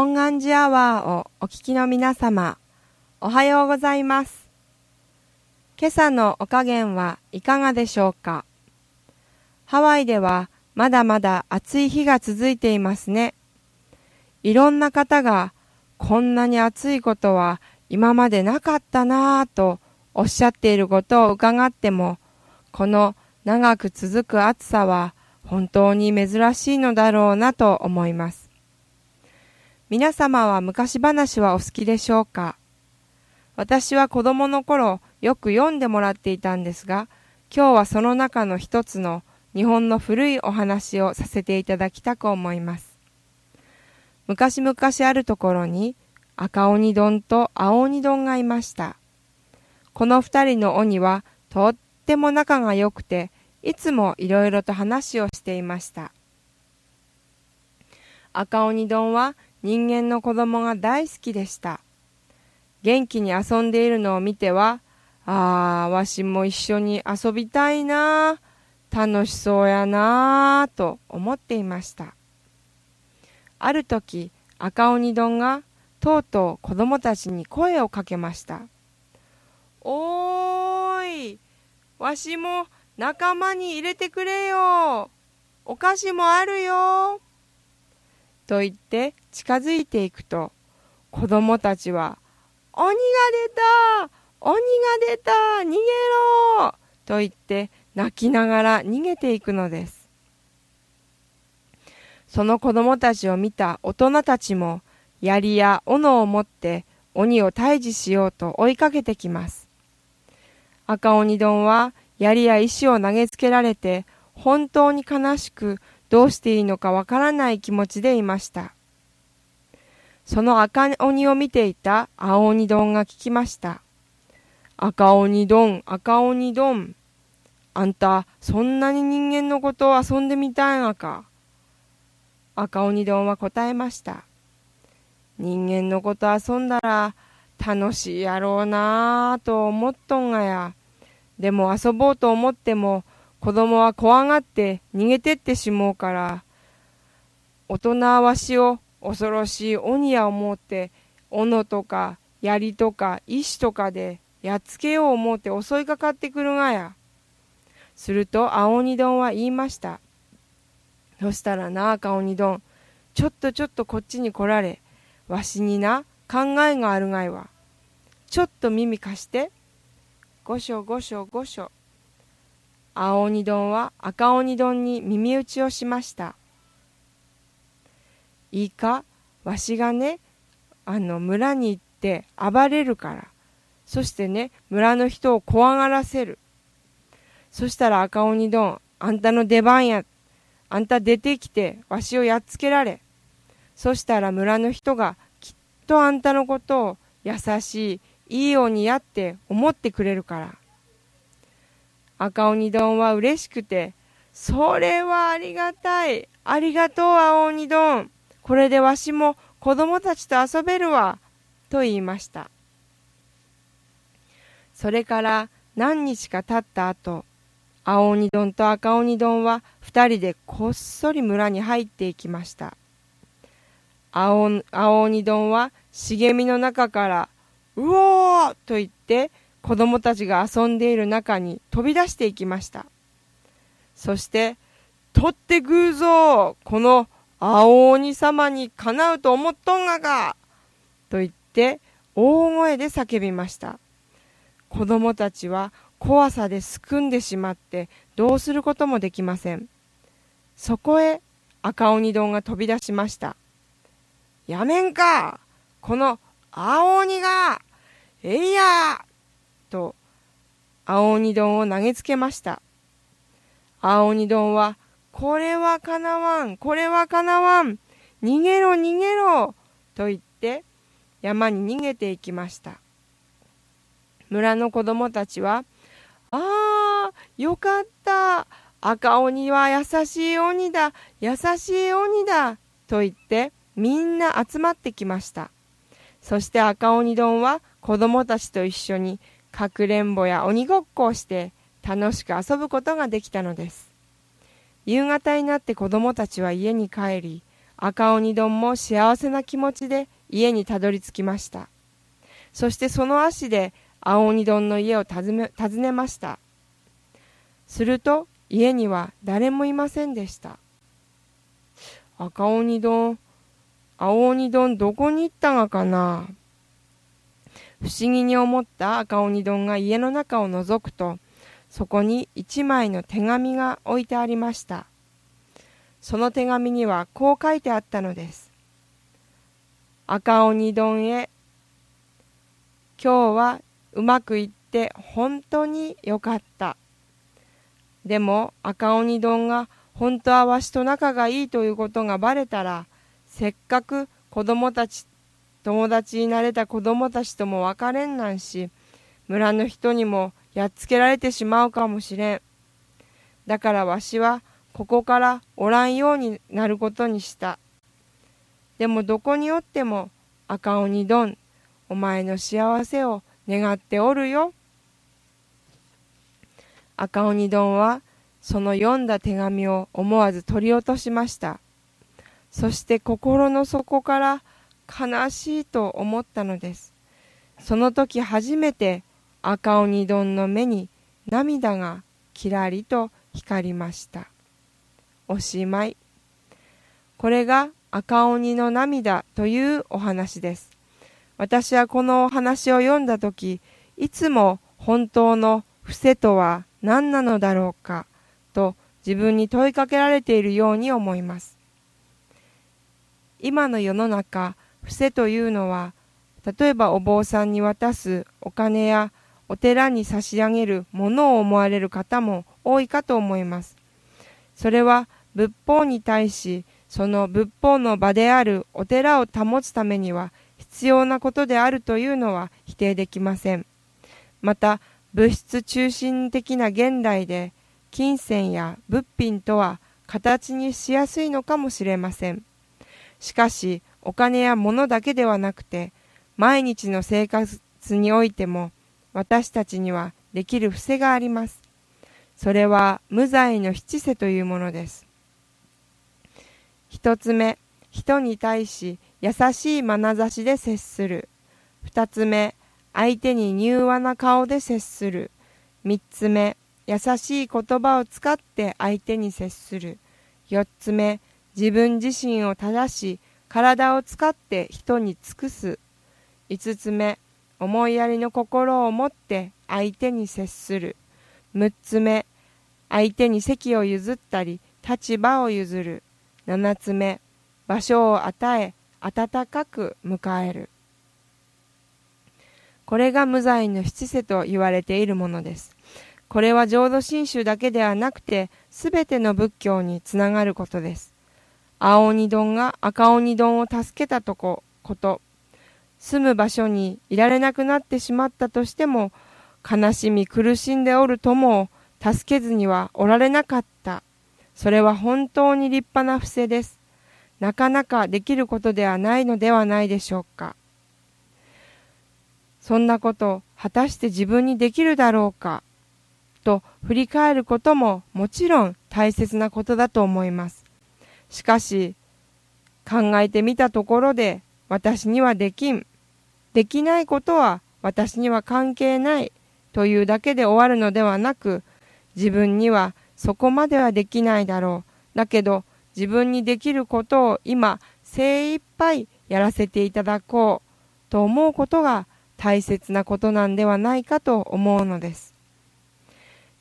本願寺アワーをお聞きの皆様、おはようございます。今朝のお加減はいかがでしょうか？ハワイではまだまだ暑い日が続いていますね。いろんな方がこんなに暑いことは今までなかったなぁとおっしゃっていることを伺っても、この長く続く暑さは本当に珍しいのだろうなと思います。皆様は昔話はお好きでしょうか？私は子供の頃よく読んでもらっていたんですが、今日はその中の一つの日本の古いお話をさせていただきたく思います。昔々あるところに赤鬼丼と青鬼丼がいました。この二人の鬼はとっても仲が良くて、いつもいろいろと話をしていました。赤鬼丼は人間の子供が大好きでした。元気に遊んでいるのを見ては、ああ、わしも一緒に遊びたいな楽しそうやなあと思っていました。ある時、赤鬼丼がとうとう子供たちに声をかけました。おーい、わしも仲間に入れてくれよ。お菓子もあるよ。と言って近づいていくと子供たちは「鬼が出た！鬼が出た！逃げろ!」と言って泣きながら逃げていくのです。その子供たちを見た大人たちも槍や斧を持って鬼を退治しようと追いかけてきます。赤鬼丼は槍や石を投げつけられて本当に悲しくどうしていいのかわからない気持ちでいました。その赤鬼を見ていた青鬼丼が聞きました。赤鬼丼、赤鬼丼。あんた、そんなに人間のことを遊んでみたいがか。赤鬼丼は答えました。人間のこと遊んだら楽しいやろうなぁと思っとんがや。でも遊ぼうと思っても子供は怖がって逃げてってしもうから、大人はわしを恐ろしい鬼や思うて、斧とか槍とか石とかでやっつけよう思うて襲いかかってくるがや。すると青鬼丼は言いました。そしたらな赤鬼丼、ちょっとちょっとこっちに来られ、わしにな考えがあるがいわ。ちょっと耳貸して。ごしょごしょごしょ。青鬼丼は赤鬼丼に耳打ちをしました。いいかわしがね、あの村に行って暴れるから。そしてね、村の人を怖がらせる。そしたら赤鬼丼、あんたの出番や。あんた出てきてわしをやっつけられ。そしたら村の人がきっとあんたのことを優しい、いい鬼やって思ってくれるから。赤鬼丼は嬉しくて、それはありがたい。ありがとう、青鬼丼。これでわしも子供たちと遊べるわ。と言いました。それから何日か経った後、青鬼丼と赤鬼丼は二人でこっそり村に入っていきました。青青鬼丼は茂みの中から、うおーと言って子供たちが遊んでいる中に飛び出していきました。そして、取って食うぞこの青鬼様にかなうと思っとんがかと言って大声で叫びました。子供たちは怖さですくんでしまってどうすることもできません。そこへ赤鬼丼が飛び出しました。やめんかこの青鬼がえいやと青鬼丼を投げつけました。青鬼丼は、これはかなわん、これはかなわん、逃げろ逃げろと言って山に逃げていきました。村の子供たちは、ああ、よかった。赤鬼は優しい鬼だ、優しい鬼だ、と言ってみんな集まってきました。そして赤鬼丼は子供たちと一緒にかくれんぼや鬼ごっこをして楽しく遊ぶことができたのです。夕方になって子供たちは家に帰り、赤鬼丼も幸せな気持ちで家にたどり着きました。そしてその足で青鬼丼の家を訪ねねました。すると家には誰もいませんでした。赤鬼丼青鬼丼どこに行ったがかな。不思議に思った赤鬼丼が家の中を覗くとそこに一枚の手紙が置いてありました。その手紙にはこう書いてあったのです。赤鬼丼へ今日はうまくいって本当によかった。でも赤鬼丼が本当はわしと仲がいいということがばれたらせっかく子供たち友達になれた子供たちとも別れんなんし村の人にもやっつけられてしまうかもしれん。だからわしはここからおらんようになることにした。でもどこにおっても赤鬼どんお前の幸せを願っておるよ。赤鬼どんはその読んだ手紙を思わず取り落としました。そして心の底から悲しいと思ったのです。その時初めて赤鬼丼の目に涙がきらりと光りました。おしまい。これが赤鬼の涙というお話です。私はこのお話を読んだ時いつも本当の伏せとは何なのだろうかと自分に問いかけられているように思います。今の世の中伏せというのは例えばお坊さんに渡すお金やお寺に差し上げるものを思われる方も多いかと思います。それは仏法に対しその仏法の場であるお寺を保つためには必要なことであるというのは否定できません。また物質中心的な現代で金銭や物品とは形にしやすいのかもしれません。しかしお金や物だけではなくて毎日の生活においても私たちにはできる伏せがあります。それは無罪の七世というものです。一つ目人に対し優しい眼差しで接する。二つ目相手に柔和な顔で接する。三つ目優しい言葉を使って相手に接する。四つ目自分自身を正し体を使って人に尽くす。5つ目思いやりの心を持って相手に接する。6つ目相手に席を譲ったり立場を譲る。7つ目場所を与え温かく迎える。これが無罪の七世と言われているものです。これは浄土真宗だけではなくてすべての仏教につながることです。青鬼丼が赤鬼丼を助けたとここと。住む場所にいられなくなってしまったとしても悲しみ苦しんでおる友を助けずにはおられなかった。それは本当に立派な伏せです。なかなかできることではないのではないでしょうか。そんなこと果たして自分にできるだろうかと振り返ることももちろん大切なことだと思います。しかし、考えてみたところで、私にはできん。できないことは私には関係ないというだけで終わるのではなく、自分にはそこまではできないだろう。だけど、自分にできることを今、精一杯やらせていただこうと思うことが大切なことなんではないかと思うのです。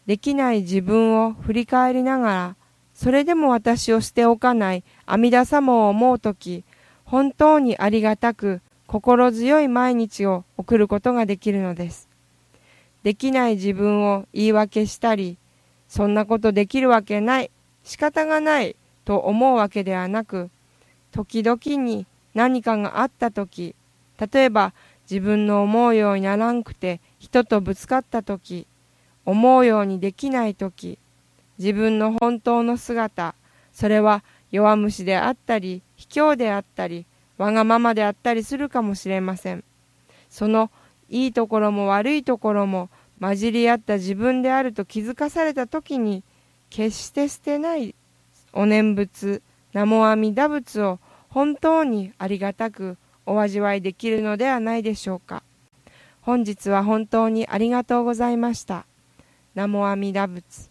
できない自分を振り返りながら、それでも私を捨ておかない阿弥陀様を思うとき、本当にありがたく心強い毎日を送ることができるのです。できない自分を言い訳したり、そんなことできるわけない、仕方がないと思うわけではなく、時々に何かがあった時、例えば自分の思うようにならんくて人とぶつかった時、思うようにできない時、自分の本当の姿それは弱虫であったり卑怯であったりわがままであったりするかもしれません。そのいいところも悪いところも混じり合った自分であると気づかされた時に決して捨てないお念仏南無阿弥陀仏を本当にありがたくお味わいできるのではないでしょうか。本日は本当にありがとうございました。ナモアミダ仏。